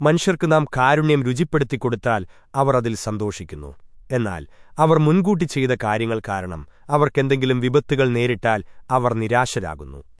മനുഷ്യർക്ക് നാം കാരുണ്യം രുചിപ്പെടുത്തിക്കൊടുത്താൽ അവർ അതിൽ സന്തോഷിക്കുന്നു. എന്നാൽ അവർ മുൻകൂട്ടി ചെയ്ത കാര്യങ്ങൾ കാരണം അവർക്കെന്തെങ്കിലും വിപത്തുകൾ നേരിട്ടാൽ അവർ നിരാശരാകുന്നു.